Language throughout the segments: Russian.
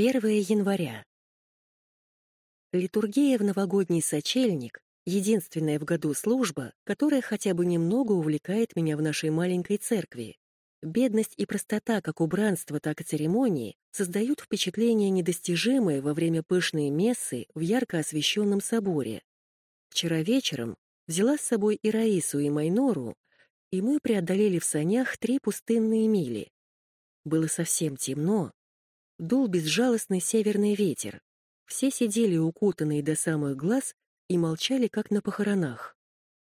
1 января. Литургия в новогодний сочельник — единственная в году служба, которая хотя бы немного увлекает меня в нашей маленькой церкви. Бедность и простота как убранства, так и церемонии создают впечатление недостижимое во время пышной мессы в ярко освещенном соборе. Вчера вечером взяла с собой и Раису, и Майнору, и мы преодолели в санях три пустынные мили. Было совсем темно, дул безжалостный северный ветер. Все сидели укутанные до самых глаз и молчали, как на похоронах.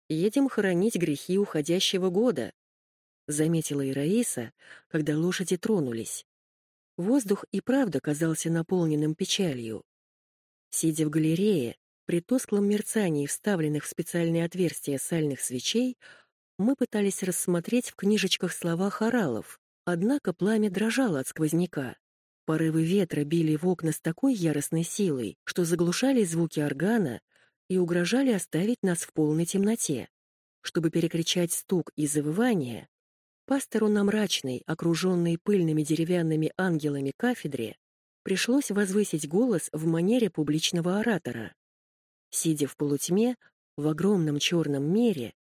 «Едем хоронить грехи уходящего года», — заметила и Раиса, когда лошади тронулись. Воздух и правда казался наполненным печалью. Сидя в галерее, при тусклом мерцании вставленных в специальные отверстия сальных свечей, мы пытались рассмотреть в книжечках слова хоралов, однако пламя дрожало от сквозняка. Порывы ветра били в окна с такой яростной силой, что заглушали звуки органа и угрожали оставить нас в полной темноте. Чтобы перекричать стук и завывание, пастору на мрачной, окруженной пыльными деревянными ангелами кафедре, пришлось возвысить голос в манере публичного оратора. Сидя в полутьме, в огромном черном мире,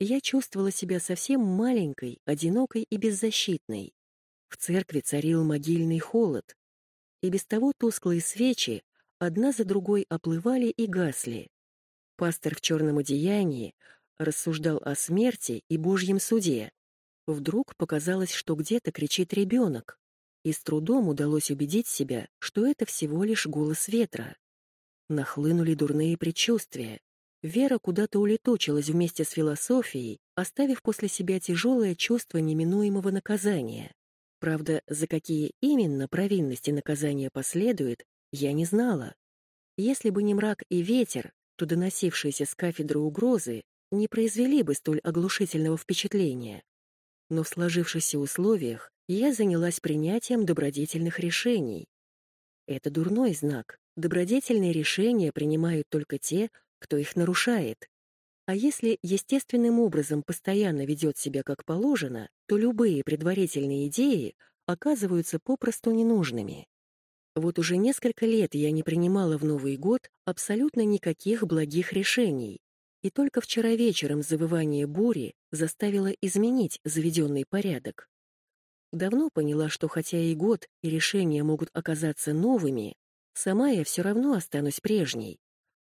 я чувствовала себя совсем маленькой, одинокой и беззащитной. В церкви царил могильный холод, и без того тусклые свечи одна за другой оплывали и гасли. Пастор в черном одеянии рассуждал о смерти и Божьем суде. Вдруг показалось, что где-то кричит ребенок, и с трудом удалось убедить себя, что это всего лишь голос ветра. Нахлынули дурные предчувствия. Вера куда-то улетучилась вместе с философией, оставив после себя тяжелое чувство неминуемого наказания. Правда, за какие именно провинности наказания последует, я не знала. Если бы не мрак и ветер, то доносившиеся с кафедры угрозы не произвели бы столь оглушительного впечатления. Но в сложившихся условиях я занялась принятием добродетельных решений. Это дурной знак. Добродетельные решения принимают только те, кто их нарушает. А если естественным образом постоянно ведет себя как положено, то любые предварительные идеи оказываются попросту ненужными. Вот уже несколько лет я не принимала в Новый год абсолютно никаких благих решений, и только вчера вечером завывание бури заставило изменить заведенный порядок. Давно поняла, что хотя и год, и решения могут оказаться новыми, сама я все равно останусь прежней,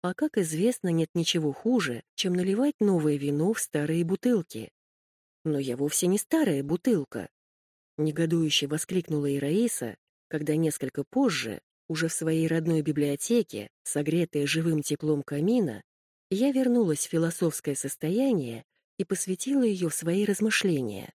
а как известно, нет ничего хуже, чем наливать новое вино в старые бутылки. Но я вовсе не старая бутылка. Негодующе воскликнула и когда несколько позже, уже в своей родной библиотеке, согретая живым теплом камина, я вернулась в философское состояние и посвятила ее в свои размышления.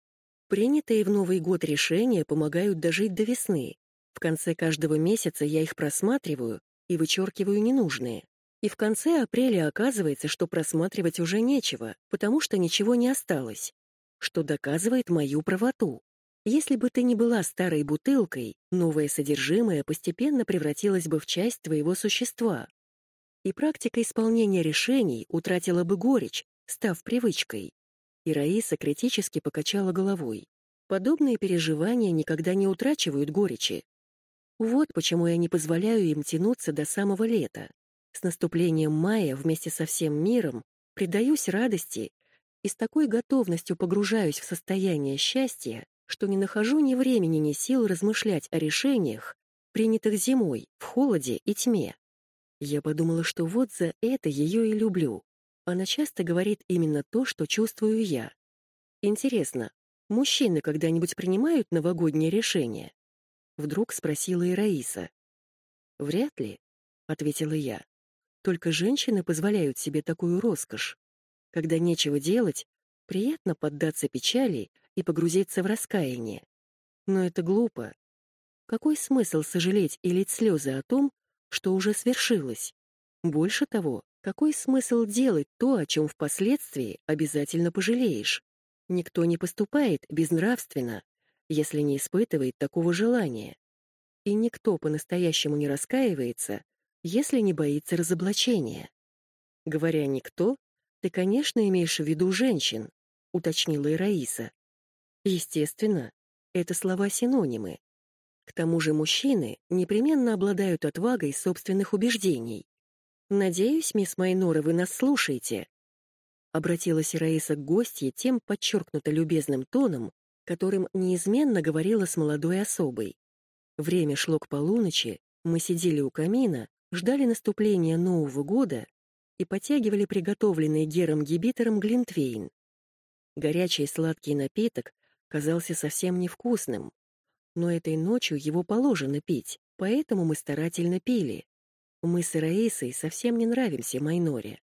Принятые в Новый год решения помогают дожить до весны. В конце каждого месяца я их просматриваю и вычеркиваю ненужные. И в конце апреля оказывается, что просматривать уже нечего, потому что ничего не осталось, что доказывает мою правоту. Если бы ты не была старой бутылкой, новое содержимое постепенно превратилось бы в часть твоего существа. И практика исполнения решений утратила бы горечь, став привычкой. И Раиса критически покачала головой. Подобные переживания никогда не утрачивают горечи. Вот почему я не позволяю им тянуться до самого лета. С наступлением мая вместе со всем миром предаюсь радости и с такой готовностью погружаюсь в состояние счастья, что не нахожу ни времени, ни сил размышлять о решениях, принятых зимой, в холоде и тьме. Я подумала, что вот за это ее и люблю. Она часто говорит именно то, что чувствую я. Интересно, мужчины когда-нибудь принимают новогодние решения? Вдруг спросила и Раиса. Вряд ли, ответила я. Только женщины позволяют себе такую роскошь. Когда нечего делать, приятно поддаться печали и погрузиться в раскаяние. Но это глупо. Какой смысл сожалеть и лить слезы о том, что уже свершилось? Больше того, какой смысл делать то, о чем впоследствии обязательно пожалеешь? Никто не поступает безнравственно, если не испытывает такого желания. И никто по-настоящему не раскаивается, если не боится разоблачения. Говоря «никто», ты, конечно, имеешь в виду женщин, уточнила и Раиса. Естественно, это слова-синонимы. К тому же мужчины непременно обладают отвагой собственных убеждений. «Надеюсь, мисс Майнора, вы нас слушаете», — обратилась Раиса к гостье тем подчеркнуто любезным тоном, которым неизменно говорила с молодой особой. Время шло к полуночи, мы сидели у камина, ждали наступления Нового года и потягивали приготовленный Гером Гибитером глинтвейн. Горячий сладкий напиток казался совсем невкусным, но этой ночью его положено пить, поэтому мы старательно пили. Мы с Раисой совсем не нравимся Майноре.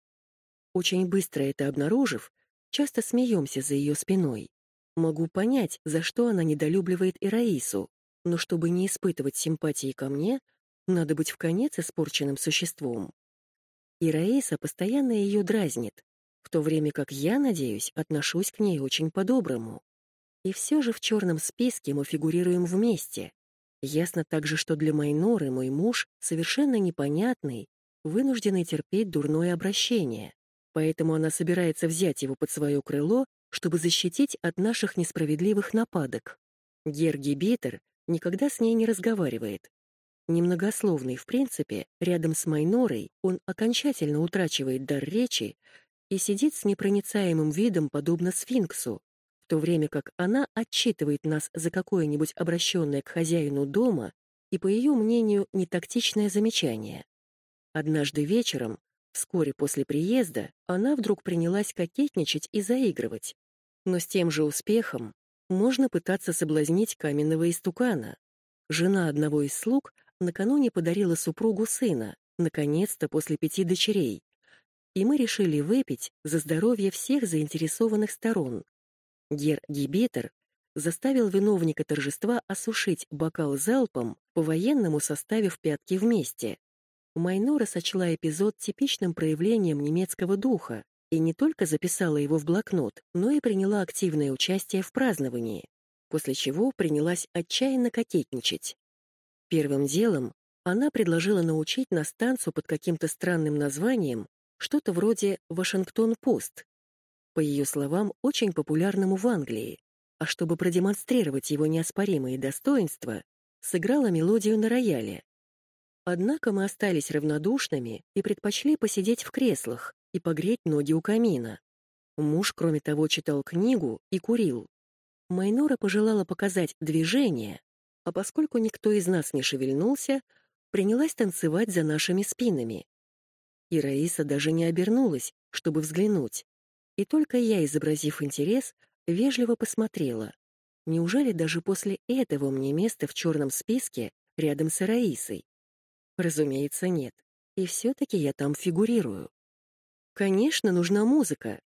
Очень быстро это обнаружив, часто смеемся за ее спиной. Могу понять, за что она недолюбливает и Раису, но чтобы не испытывать симпатии ко мне, надо быть в конец испорченным существом. И Раиса постоянно ее дразнит, в то время как я, надеюсь, отношусь к ней очень по-доброму. И все же в черном списке мы фигурируем вместе. Ясно также, что для Майноры мой муж совершенно непонятный, вынужденный терпеть дурное обращение. Поэтому она собирается взять его под свое крыло, чтобы защитить от наших несправедливых нападок. Герги Битер никогда с ней не разговаривает. Немногословный, в принципе, рядом с Майнорой он окончательно утрачивает дар речи и сидит с непроницаемым видом, подобно сфинксу, в то время как она отчитывает нас за какое-нибудь обращенное к хозяину дома и, по ее мнению, нетактичное замечание. Однажды вечером, вскоре после приезда, она вдруг принялась кокетничать и заигрывать. Но с тем же успехом можно пытаться соблазнить каменного истукана. Жена одного из слуг накануне подарила супругу сына, наконец-то после пяти дочерей. И мы решили выпить за здоровье всех заинтересованных сторон, Гер Гибетер заставил виновника торжества осушить бокал залпом, по-военному составив пятки вместе. Майнора сочла эпизод типичным проявлением немецкого духа и не только записала его в блокнот, но и приняла активное участие в праздновании, после чего принялась отчаянно кокетничать. Первым делом она предложила научить нас танцу под каким-то странным названием, что-то вроде «Вашингтон-Пост», по ее словам, очень популярному в Англии, а чтобы продемонстрировать его неоспоримые достоинства, сыграла мелодию на рояле. Однако мы остались равнодушными и предпочли посидеть в креслах и погреть ноги у камина. Муж, кроме того, читал книгу и курил. Майнора пожелала показать движение, а поскольку никто из нас не шевельнулся, принялась танцевать за нашими спинами. И Раиса даже не обернулась, чтобы взглянуть. И только я, изобразив интерес, вежливо посмотрела. Неужели даже после этого мне место в черном списке рядом с Раисой? Разумеется, нет. И все-таки я там фигурирую. Конечно, нужна музыка.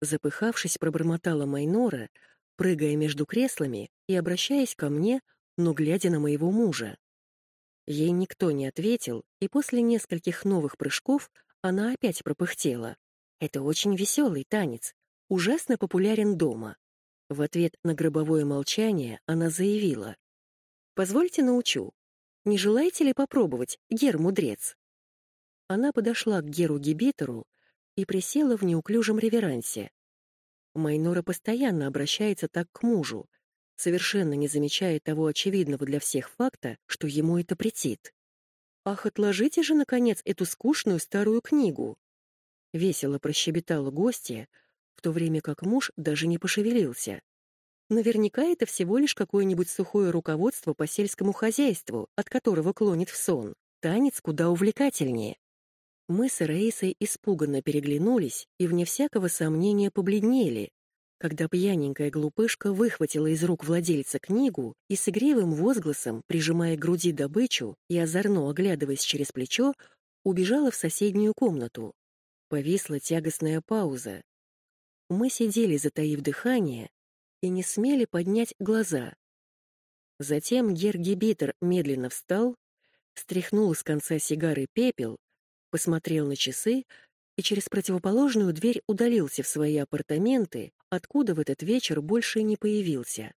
Запыхавшись, пробормотала Майнора, прыгая между креслами и обращаясь ко мне, но глядя на моего мужа. Ей никто не ответил, и после нескольких новых прыжков она опять пропыхтела. Это очень веселый танец, ужасно популярен дома. В ответ на гробовое молчание она заявила. «Позвольте научу. Не желаете ли попробовать, Гер-мудрец?» Она подошла к Геру Гибитеру и присела в неуклюжем реверансе. Майнора постоянно обращается так к мужу, совершенно не замечая того очевидного для всех факта, что ему это претит. «Ах, отложите же, наконец, эту скучную старую книгу!» — весело прощебетала гостья, в то время как муж даже не пошевелился. Наверняка это всего лишь какое-нибудь сухое руководство по сельскому хозяйству, от которого клонит в сон. Танец куда увлекательнее. Мы с Раисой испуганно переглянулись и, вне всякого сомнения, побледнели, когда пьяненькая глупышка выхватила из рук владельца книгу и с игривым возгласом, прижимая к груди добычу и озорно оглядываясь через плечо, убежала в соседнюю комнату. Повисла тягостная пауза. Мы сидели, затаив дыхание, и не смели поднять глаза. Затем Гергибитер медленно встал, стряхнул с конца сигары пепел, посмотрел на часы и через противоположную дверь удалился в свои апартаменты, откуда в этот вечер больше не появился.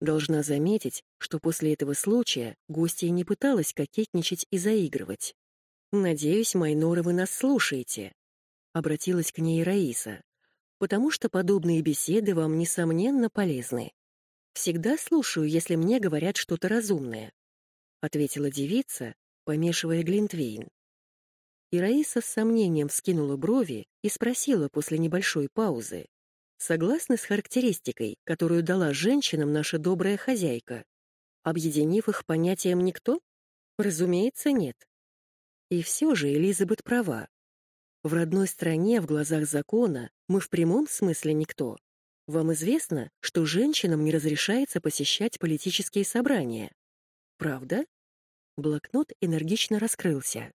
Должна заметить, что после этого случая гостья не пыталась кокетничать и заигрывать. «Надеюсь, Майнора, вы нас слушаете», обратилась к ней Раиса, потому что подобные беседы вам, несомненно, полезны. Всегда слушаю, если мне говорят что-то разумное. — ответила девица, помешивая глинтвейн. И Раиса с сомнением вскинула брови и спросила после небольшой паузы. «Согласны с характеристикой, которую дала женщинам наша добрая хозяйка, объединив их понятием «никто»? Разумеется, нет. И все же Элизабет права. В родной стране, в глазах закона, мы в прямом смысле никто. Вам известно, что женщинам не разрешается посещать политические собрания. Правда? Блокнот энергично раскрылся.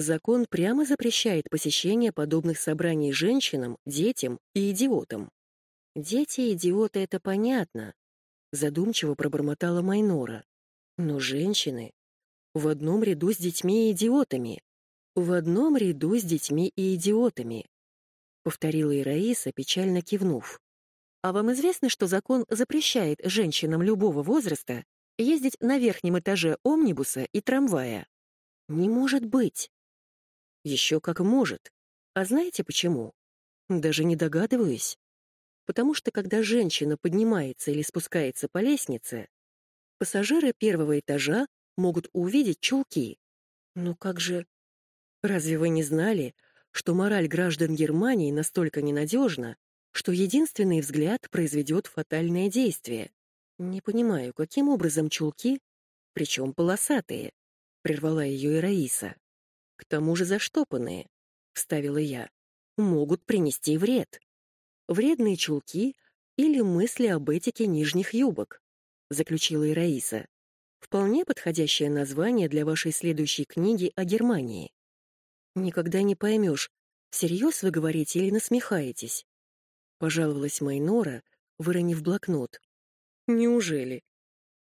Закон прямо запрещает посещение подобных собраний женщинам, детям и идиотам. Дети и идиоты — это понятно, задумчиво пробормотала Майнора. Но женщины в одном ряду с детьми и идиотами. В одном ряду с детьми и идиотами, повторила и Раиса, печально кивнув. А вам известно, что закон запрещает женщинам любого возраста ездить на верхнем этаже омнибуса и трамвая? Не может быть. Еще как может. А знаете почему? Даже не догадываюсь. Потому что когда женщина поднимается или спускается по лестнице, пассажиры первого этажа могут увидеть чулки. Ну как же... Разве вы не знали, что мораль граждан Германии настолько ненадежна, что единственный взгляд произведет фатальное действие? Не понимаю, каким образом чулки, причем полосатые, прервала ее и Раиса. К тому же заштопанные, вставила я, могут принести вред. Вредные чулки или мысли об этике нижних юбок, заключила и Раиса. Вполне подходящее название для вашей следующей книги о Германии. Никогда не поймешь, всерьез вы говорите или насмехаетесь. Пожаловалась Майнора, выронив блокнот. Неужели?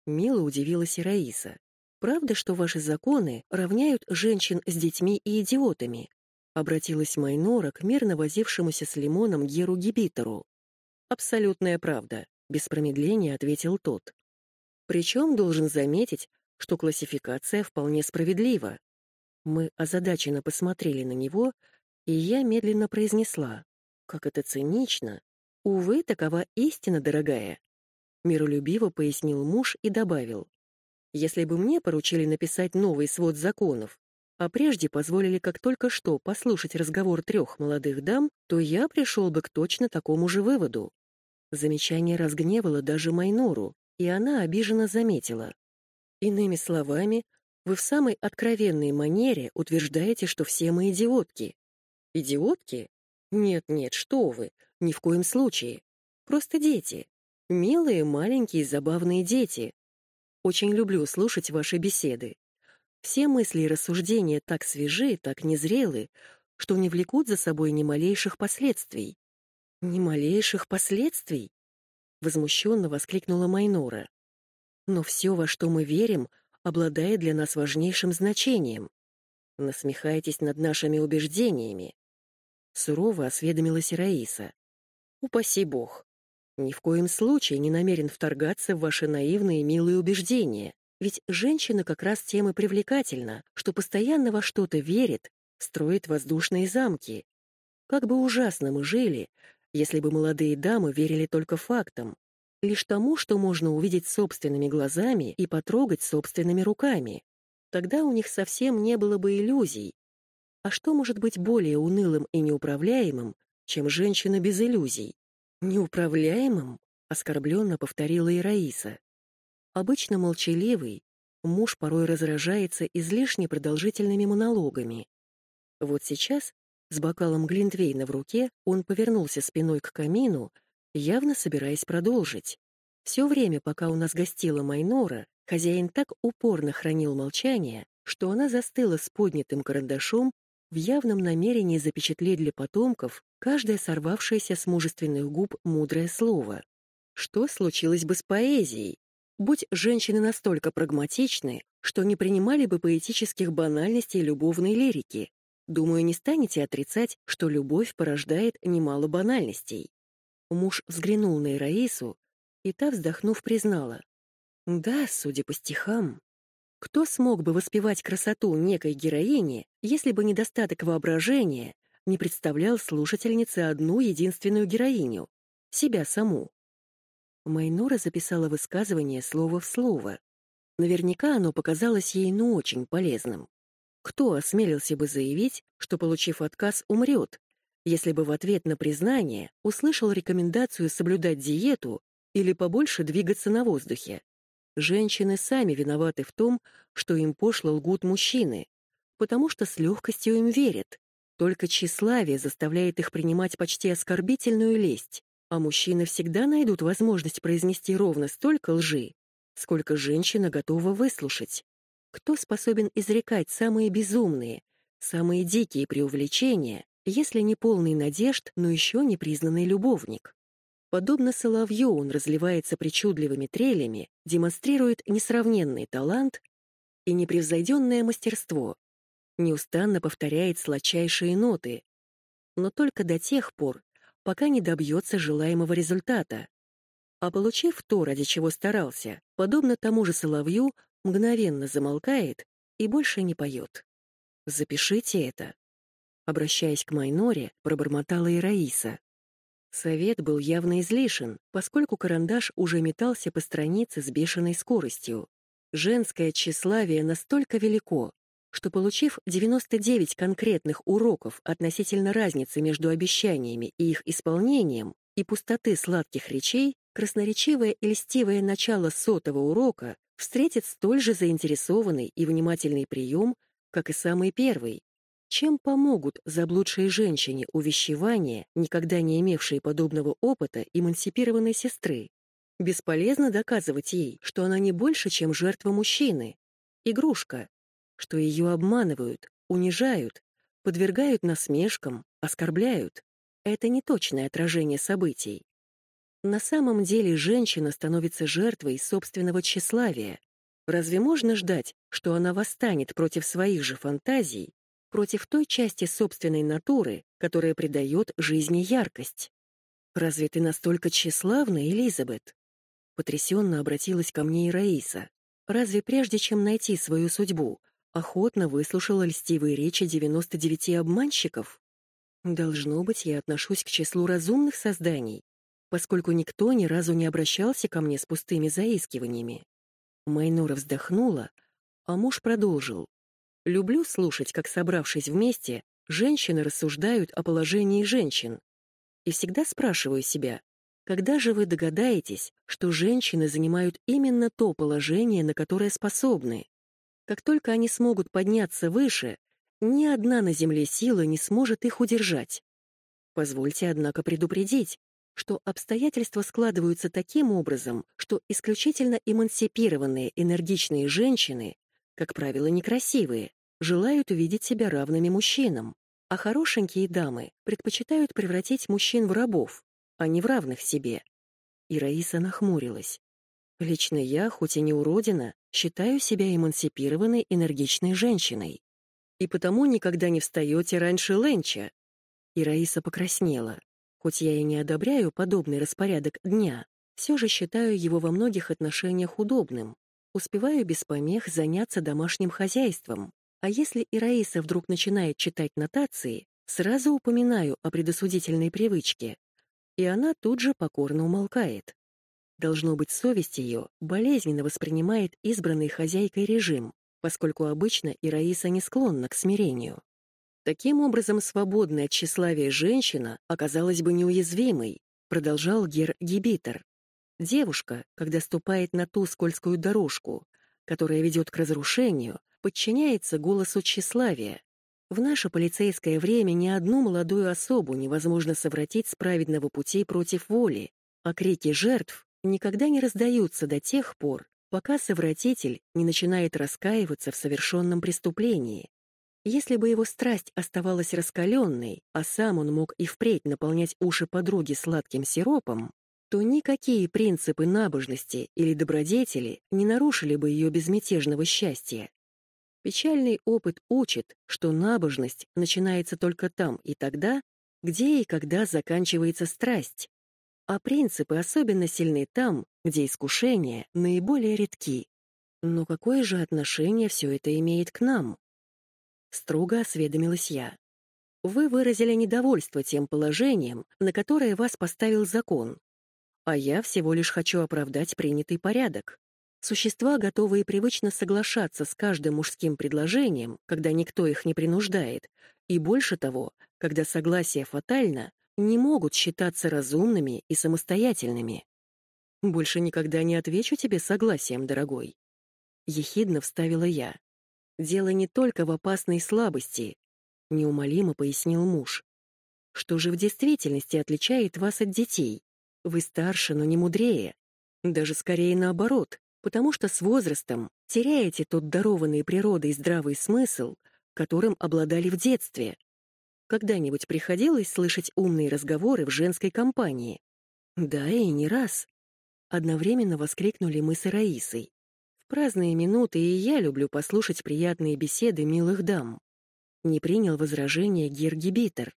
Мило удивилась и Раиса. Правда, что ваши законы равняют женщин с детьми и идиотами? Обратилась Майнора к мирно возившемуся с лимоном Геру Гибитору. Абсолютная правда, без промедления ответил тот. Причем должен заметить, что классификация вполне справедлива. Мы озадаченно посмотрели на него, и я медленно произнесла. Как это цинично. Увы, такова истина, дорогая. Миролюбиво пояснил муж и добавил. Если бы мне поручили написать новый свод законов, а прежде позволили как только что послушать разговор трех молодых дам, то я пришел бы к точно такому же выводу. Замечание разгневало даже Майнору, и она обиженно заметила. «Иными словами, вы в самой откровенной манере утверждаете, что все мы идиотки». «Идиотки? Нет-нет, что вы, ни в коем случае. Просто дети. Милые, маленькие, забавные дети. Очень люблю слушать ваши беседы. Все мысли и рассуждения так свежи, так незрелы, что не влекут за собой ни малейших последствий. Ни малейших последствий? возмущенно воскликнула Майнора. Но все, во что мы верим, обладает для нас важнейшим значением. Насмехаетесь над нашими убеждениями. Сурово осведомилась Раиса. Упаси бог. Ни в коем случае не намерен вторгаться в ваши наивные милые убеждения. Ведь женщина как раз тем и привлекательна, что постоянно во что-то верит, строит воздушные замки. Как бы ужасно мы жили, если бы молодые дамы верили только фактам, лишь тому, что можно увидеть собственными глазами и потрогать собственными руками. Тогда у них совсем не было бы иллюзий. А что может быть более унылым и неуправляемым, чем женщина без иллюзий? Неуправляемым? оскорбленно повторила и Раиса. Обычно молчаливый, муж порой разражается излишне продолжительными монологами. Вот сейчас с бокалом Глинтвейна в руке он повернулся спиной к камину, явно собираясь продолжить. Все время, пока у нас гостила Майнора, хозяин так упорно хранил молчание, что она застыла с поднятым карандашом в явном намерении запечатлеть для потомков каждое сорвавшееся с мужественных губ мудрое слово. Что случилось бы с поэзией? Будь женщины настолько прагматичны, что не принимали бы поэтических банальностей любовной лирики, Думаю, не станете отрицать, что любовь порождает немало банальностей. Муж взглянул на Ираису, и та, вздохнув, признала. Да, судя по стихам. Кто смог бы воспевать красоту некой героини, если бы недостаток воображения не представлял слушательнице одну единственную героиню — себя саму? Майнора записала высказывание слово в слово. Наверняка оно показалось ей ну очень полезным. Кто осмелился бы заявить, что, получив отказ, умрет, если бы в ответ на признание услышал рекомендацию соблюдать диету или побольше двигаться на воздухе? Женщины сами виноваты в том, что им пошло лгут мужчины, потому что с легкостью им верят. Только тщеславие заставляет их принимать почти оскорбительную лесть, а мужчины всегда найдут возможность произнести ровно столько лжи, сколько женщина готова выслушать. Кто способен изрекать самые безумные, самые дикие преувеличения, если не полный надежд, но еще не признанный любовник? Подобно соловью он разливается причудливыми трелями, демонстрирует несравненный талант и непревзойденное мастерство, неустанно повторяет сладчайшие ноты, но только до тех пор, пока не добьется желаемого результата. А получив то, ради чего старался, подобно тому же соловью, мгновенно замолкает и больше не поет. «Запишите это». Обращаясь к Майноре, пробормотала и Раиса. Совет был явно излишен, поскольку карандаш уже метался по странице с бешеной скоростью. Женское тщеславие настолько велико, что, получив 99 конкретных уроков относительно разницы между обещаниями и их исполнением и пустоты сладких речей, красноречивое и льстивое начало сотого урока встретит столь же заинтересованный и внимательный прием, как и самый первый. Чем помогут заблудшей женщине увещевания, никогда не имевшей подобного опыта эмансипированной сестры? Бесполезно доказывать ей, что она не больше, чем жертва мужчины. Игрушка, что ее обманывают, унижают, подвергают насмешкам, оскорбляют. Это не точное отражение событий. На самом деле женщина становится жертвой собственного тщеславия. Разве можно ждать, что она восстанет против своих же фантазий, против той части собственной натуры, которая придает жизни яркость? «Разве ты настолько тщеславна, Элизабет?» Потрясенно обратилась ко мне и Раиса. «Разве прежде чем найти свою судьбу, охотно выслушала льстивые речи 99 обманщиков? Должно быть, я отношусь к числу разумных созданий, поскольку никто ни разу не обращался ко мне с пустыми заискиваниями. Майнора вздохнула, а муж продолжил. «Люблю слушать, как, собравшись вместе, женщины рассуждают о положении женщин. И всегда спрашиваю себя, когда же вы догадаетесь, что женщины занимают именно то положение, на которое способны? Как только они смогут подняться выше, ни одна на Земле сила не сможет их удержать. Позвольте, однако, предупредить, что обстоятельства складываются таким образом, что исключительно эмансипированные энергичные женщины, как правило, некрасивые, желают увидеть себя равными мужчинам, а хорошенькие дамы предпочитают превратить мужчин в рабов, а не в равных себе. И Раиса нахмурилась. Лично я, хоть и не уродина, считаю себя эмансипированной, энергичной женщиной. И потому никогда не встаете раньше Ленча. И Раиса покраснела. Хоть я и не одобряю подобный распорядок дня, все же считаю его во многих отношениях удобным. Успеваю без помех заняться домашним хозяйством. А если и вдруг начинает читать нотации, сразу упоминаю о предосудительной привычке. И она тут же покорно умолкает. Должно быть, совесть ее болезненно воспринимает избранный хозяйкой режим, поскольку обычно и не склонна к смирению. Таким образом, свободная от тщеславия женщина оказалась бы неуязвимой, продолжал Гер Гибитер. Девушка, когда ступает на ту скользкую дорожку, которая ведет к разрушению, подчиняется голосу тщеславия. В наше полицейское время ни одну молодую особу невозможно совратить с праведного пути против воли, а крики жертв никогда не раздаются до тех пор, пока совратитель не начинает раскаиваться в совершенном преступлении. Если бы его страсть оставалась раскаленной, а сам он мог и впредь наполнять уши подруги сладким сиропом, то никакие принципы набожности или добродетели не нарушили бы ее безмятежного счастья. Печальный опыт учит, что набожность начинается только там и тогда, где и когда заканчивается страсть, а принципы особенно сильны там, где искушения наиболее редки. Но какое же отношение все это имеет к нам? Строго осведомилась я. Вы выразили недовольство тем положением, на которое вас поставил закон, а я всего лишь хочу оправдать принятый порядок. Существа, готовые привычно соглашаться с каждым мужским предложением, когда никто их не принуждает, и больше того, когда согласие фатально, не могут считаться разумными и самостоятельными. Больше никогда не отвечу тебе согласием, дорогой. Ехидно вставила я. Дело не только в опасной слабости, неумолимо пояснил муж. Что же в действительности отличает вас от детей? Вы старше, но не мудрее. Даже скорее наоборот, потому что с возрастом теряете тот дарованный природой здравый смысл, которым обладали в детстве. Когда-нибудь приходилось слышать умные разговоры в женской компании? Да, и не раз. Одновременно воскликнули мы с Раисой. В праздные минуты и я люблю послушать приятные беседы милых дам. Не принял возражения Гергибитер.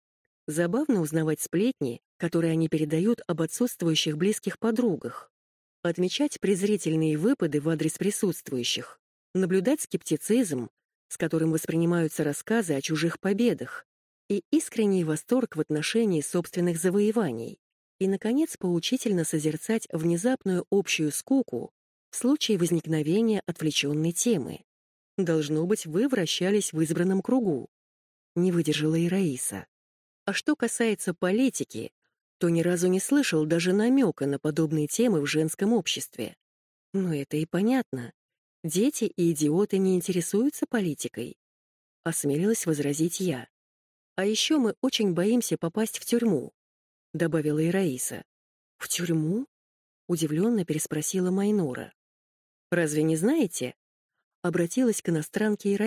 Забавно узнавать сплетни, которые они передают об отсутствующих близких подругах. Отмечать презрительные выпады в адрес присутствующих. Наблюдать скептицизм, с которым воспринимаются рассказы о чужих победах. И искренний восторг в отношении собственных завоеваний. И, наконец, поучительно созерцать внезапную общую скуку в случае возникновения отвлеченной темы. Должно быть, вы вращались в избранном кругу. Не выдержала и Раиса. А что касается политики, то ни разу не слышал даже намека на подобные темы в женском обществе. Но это и понятно. Дети и идиоты не интересуются политикой. Осмелилась возразить я. А еще мы очень боимся попасть в тюрьму, добавила и Раиса. В тюрьму? Удивленно переспросила Майнора. Разве не знаете? Обратилась к иностранке и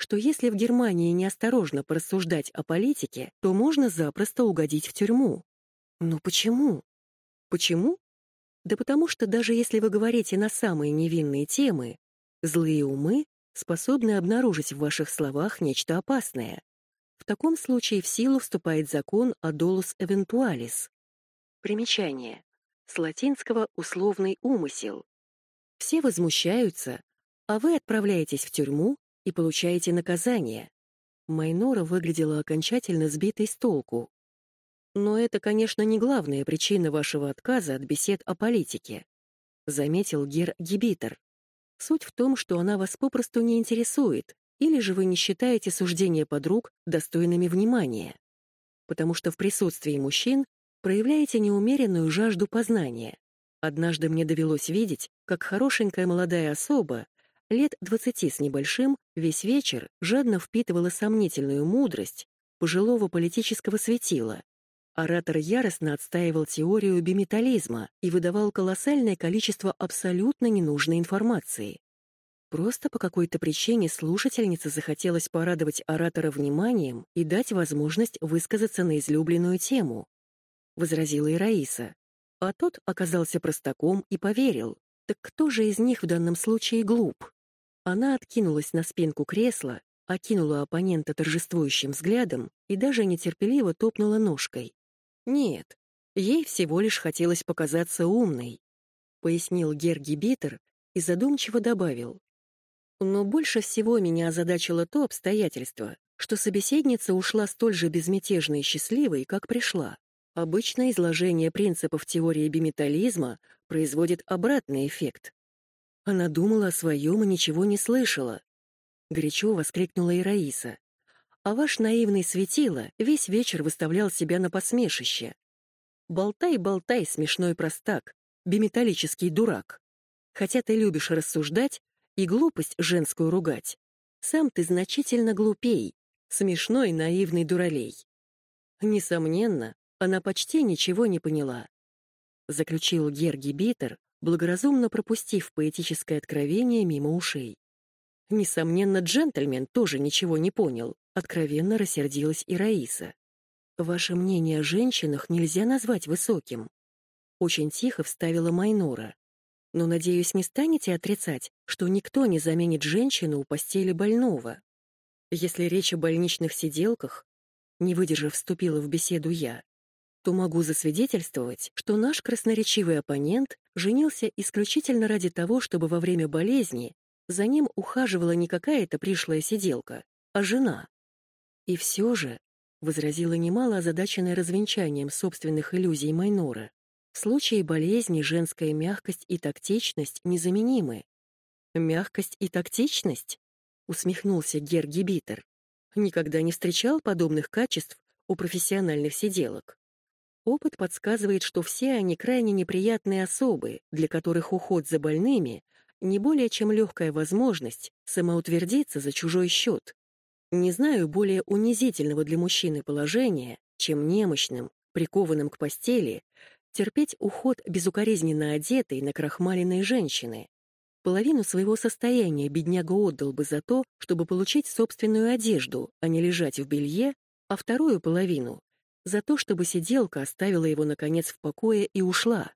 что если в Германии неосторожно порассуждать о политике, то можно запросто угодить в тюрьму. Но почему? Почему? Да потому что даже если вы говорите на самые невинные темы, злые умы способны обнаружить в ваших словах нечто опасное. В таком случае в силу вступает закон о долус эвентуалис. Примечание. С латинского «условный умысел», все возмущаются, а вы отправляетесь в тюрьму и получаете наказание. Майнора выглядела окончательно сбитой с толку. Но это, конечно, не главная причина вашего отказа от бесед о политике, заметил Гер Гибитер. Суть в том, что она вас попросту не интересует, или же вы не считаете суждения подруг достойными внимания, потому что в присутствии мужчин проявляете неумеренную жажду познания. Однажды мне довелось видеть, как хорошенькая молодая особа, лет двадцати с небольшим, весь вечер жадно впитывала сомнительную мудрость пожилого политического светила. Оратор яростно отстаивал теорию биметализма и выдавал колоссальное количество абсолютно ненужной информации. Просто по какой-то причине слушательнице захотелось порадовать оратора вниманием и дать возможность высказаться на излюбленную тему, — возразила и Раиса. А тот оказался простаком и поверил. Так кто же из них в данном случае глуп? Она откинулась на спинку кресла, окинула оппонента торжествующим взглядом и даже нетерпеливо топнула ножкой. «Нет, ей всего лишь хотелось показаться умной», — пояснил Герги Битер и задумчиво добавил. «Но больше всего меня озадачило то обстоятельство, что собеседница ушла столь же безмятежной и счастливой, как пришла. Обычно изложение принципов теории биметализма производит обратный эффект. Она думала о своем и ничего не слышала. Горячо воскликнула и Раиса. А ваш наивный светило весь вечер выставлял себя на посмешище. Болтай, болтай, смешной простак, биметаллический дурак. Хотя ты любишь рассуждать и глупость женскую ругать, сам ты значительно глупей, смешной наивный дуралей. Несомненно, она почти ничего не поняла. Заключил Герги Битер, благоразумно пропустив поэтическое откровение мимо ушей. Несомненно, джентльмен тоже ничего не понял, откровенно рассердилась и Раиса. Ваше мнение о женщинах нельзя назвать высоким. Очень тихо вставила Майнора. Но, надеюсь, не станете отрицать, что никто не заменит женщину у постели больного. Если речь о больничных сиделках, не выдержав, вступила в беседу я, то могу засвидетельствовать, что наш красноречивый оппонент женился исключительно ради того, чтобы во время болезни за ним ухаживала не какая-то пришлая сиделка, а жена. И все же, — возразила немало озадаченная развенчанием собственных иллюзий Майнора, В случае болезни женская мягкость и тактичность незаменимы. «Мягкость и тактичность?» — усмехнулся Гергибитер. «Никогда не встречал подобных качеств у профессиональных сиделок. Опыт подсказывает, что все они крайне неприятные особы, для которых уход за больными не более чем легкая возможность самоутвердиться за чужой счет. Не знаю более унизительного для мужчины положения, чем немощным, прикованным к постели, терпеть уход безукоризненно одетой на крахмаленной женщины. Половину своего состояния бедняга отдал бы за то, чтобы получить собственную одежду, а не лежать в белье, а вторую половину — за то, чтобы сиделка оставила его, наконец, в покое и ушла.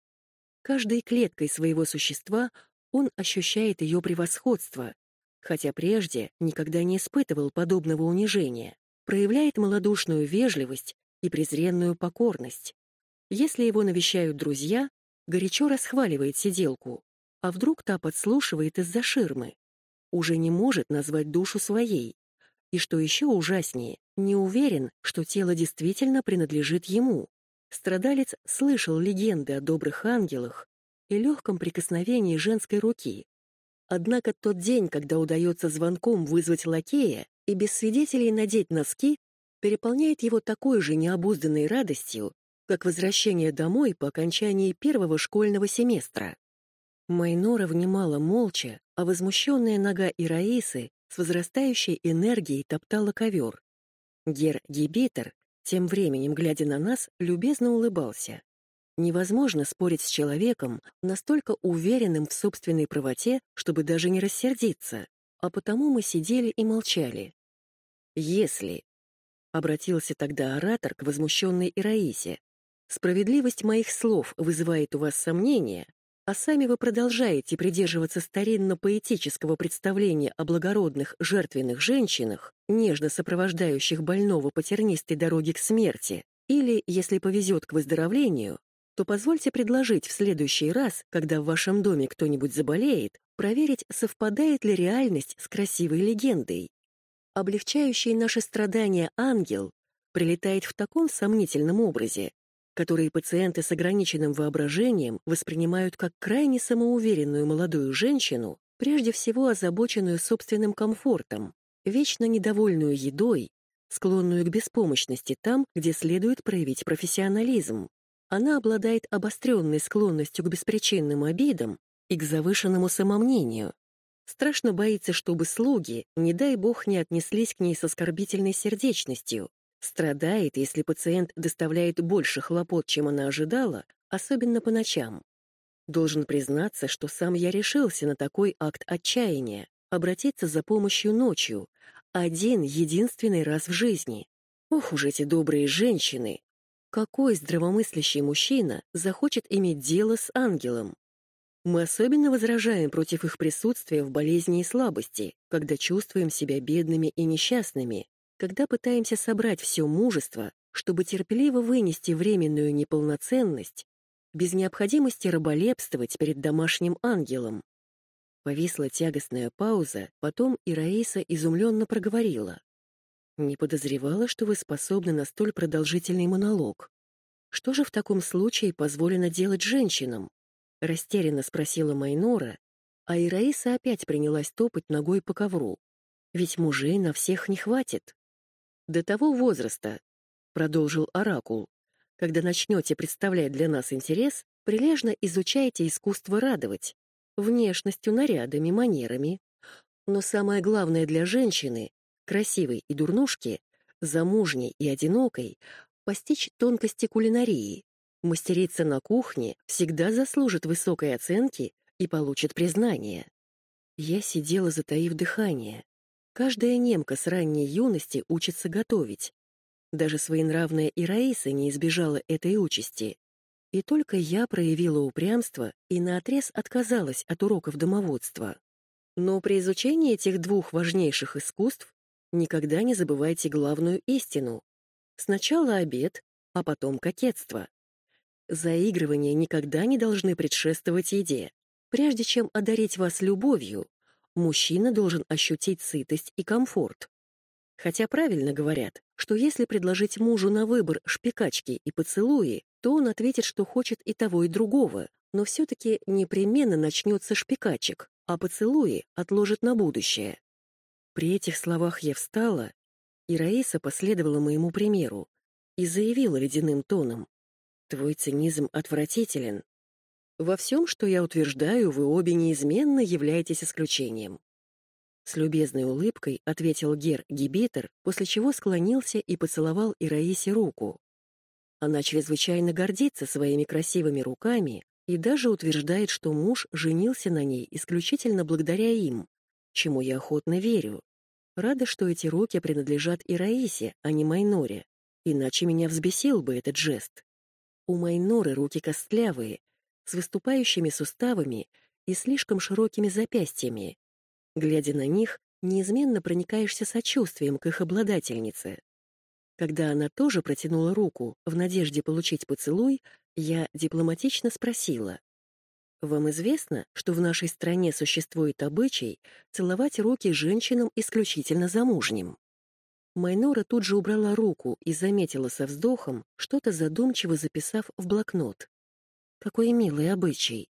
Каждой клеткой своего существа он ощущает ее превосходство, хотя прежде никогда не испытывал подобного унижения, проявляет малодушную вежливость и презренную покорность. Если его навещают друзья, горячо расхваливает сиделку, а вдруг та подслушивает из-за ширмы. Уже не может назвать душу своей. И что еще ужаснее, не уверен, что тело действительно принадлежит ему. Страдалец слышал легенды о добрых ангелах, и легком прикосновении женской руки. Однако тот день, когда удается звонком вызвать лакея и без свидетелей надеть носки, переполняет его такой же необузданной радостью, как возвращение домой по окончании первого школьного семестра. Майнора внимала молча, а возмущенная нога Ираисы с возрастающей энергией топтала ковер. Гер Гибитер, тем временем, глядя на нас, любезно улыбался. Невозможно спорить с человеком, настолько уверенным в собственной правоте, чтобы даже не рассердиться, а потому мы сидели и молчали. «Если», — обратился тогда оратор к возмущенной Ираисе, «справедливость моих слов вызывает у вас сомнения, а сами вы продолжаете придерживаться старинно-поэтического представления о благородных жертвенных женщинах, нежно сопровождающих больного по тернистой дороге к смерти, или, если повезет к выздоровлению, то позвольте предложить в следующий раз, когда в вашем доме кто-нибудь заболеет, проверить, совпадает ли реальность с красивой легендой. Облегчающий наши страдания ангел прилетает в таком сомнительном образе, который пациенты с ограниченным воображением воспринимают как крайне самоуверенную молодую женщину, прежде всего озабоченную собственным комфортом, вечно недовольную едой, склонную к беспомощности там, где следует проявить профессионализм. Она обладает обостренной склонностью к беспричинным обидам и к завышенному самомнению. Страшно боится, чтобы слуги, не дай бог, не отнеслись к ней с оскорбительной сердечностью. Страдает, если пациент доставляет больше хлопот, чем она ожидала, особенно по ночам. Должен признаться, что сам я решился на такой акт отчаяния, обратиться за помощью ночью, один единственный раз в жизни. Ох уж эти добрые женщины, какой здравомыслящий мужчина захочет иметь дело с ангелом? Мы особенно возражаем против их присутствия в болезни и слабости, когда чувствуем себя бедными и несчастными, когда пытаемся собрать все мужество, чтобы терпеливо вынести временную неполноценность, без необходимости раболепствовать перед домашним ангелом. Повисла тягостная пауза, потом и Раиса изумленно проговорила. Не подозревала, что вы способны на столь продолжительный монолог. Что же в таком случае позволено делать женщинам? Растерянно спросила Майнора, а Ираиса опять принялась топать ногой по ковру. Ведь мужей на всех не хватит. До того возраста, продолжил Оракул, когда начнете представлять для нас интерес, прилежно изучайте искусство радовать, внешностью, нарядами, манерами. Но самое главное для женщины красивой и дурнушки, замужней и одинокой, постичь тонкости кулинарии. Мастерица на кухне всегда заслужит высокой оценки и получит признание. Я сидела, затаив дыхание. Каждая немка с ранней юности учится готовить. Даже своенравная Ираиса не избежала этой участи. И только я проявила упрямство и наотрез отказалась от уроков домоводства. Но при изучении этих двух важнейших искусств Никогда не забывайте главную истину. Сначала обед, а потом кокетство. Заигрывания никогда не должны предшествовать еде. Прежде чем одарить вас любовью, мужчина должен ощутить сытость и комфорт. Хотя правильно говорят, что если предложить мужу на выбор шпикачки и поцелуи, то он ответит, что хочет и того, и другого, но все-таки непременно начнется шпикачек, а поцелуи отложит на будущее. При этих словах я встала, и Раиса последовала моему примеру и заявила ледяным тоном. «Твой цинизм отвратителен. Во всем, что я утверждаю, вы обе неизменно являетесь исключением». С любезной улыбкой ответил Гер Гибитер, после чего склонился и поцеловал Ираисе руку. Она чрезвычайно гордится своими красивыми руками и даже утверждает, что муж женился на ней исключительно благодаря им, чему я охотно верю. Рада, что эти руки принадлежат и Раисе, а не Майноре, иначе меня взбесил бы этот жест. У Майноры руки костлявые, с выступающими суставами и слишком широкими запястьями. Глядя на них, неизменно проникаешься сочувствием к их обладательнице. Когда она тоже протянула руку в надежде получить поцелуй, я дипломатично спросила. «Вам известно, что в нашей стране существует обычай целовать руки женщинам исключительно замужним?» Майнора тут же убрала руку и заметила со вздохом, что-то задумчиво записав в блокнот. «Какой милый обычай.